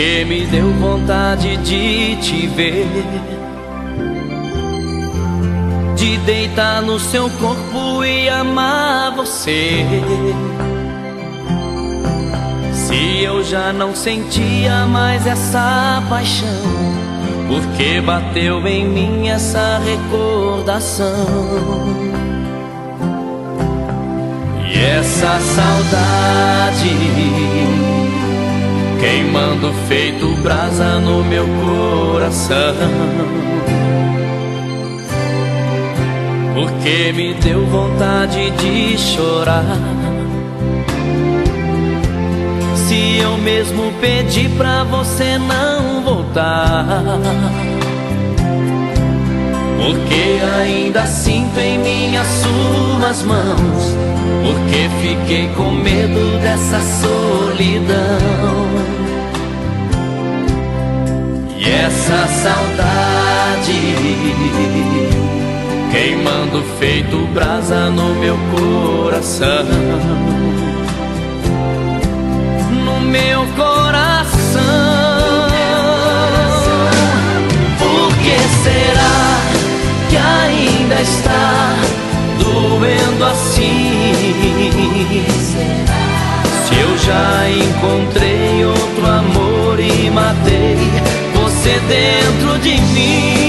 porque me deu vontade de te ver. De deitar no seu corpo e amar você. Se eu já não sentia mais essa paixão, porque bateu em mim essa recordação. E essa saudade queimando feito brasa no meu coração. Porque me deu vontade de chorar. Se eu mesmo pedi pra você não voltar. Porque ainda sinto em minhas suas mãos. Porque fiquei com medo dessa solidão. Essa saudade queimando feito brasa no meu coração. No meu coração. Por que será que ainda está doendo assim? Se eu já encontrei outro amor e matei dentro de mim.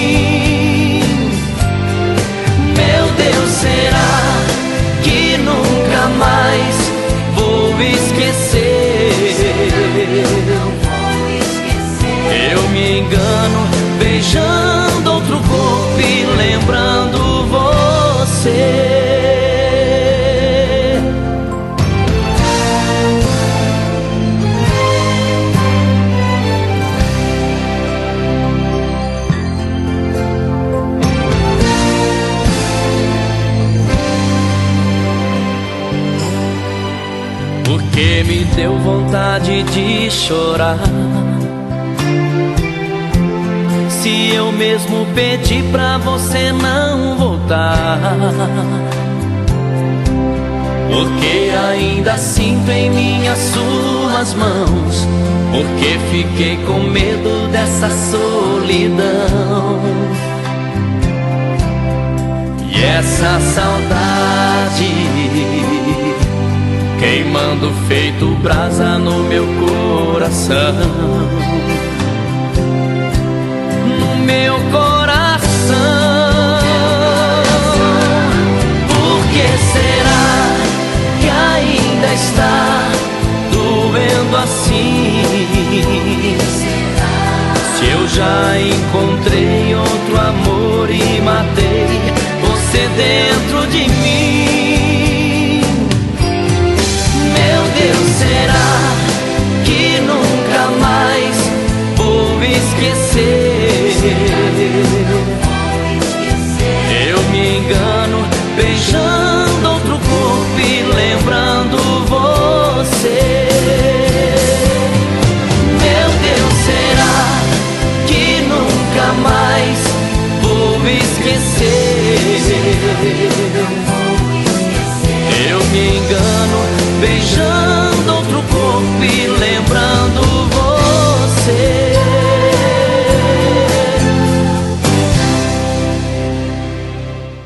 Porque me deu vontade de chorar. Se eu mesmo pedi pra você não voltar. Porque ainda sinto em minhas suas mãos. Porque fiquei com medo dessa solidão. E essa saudade queimando feito brasa no meu coração. No meu coração. Por que será que ainda está doendo assim? Se eu já encontrei Hallelujah.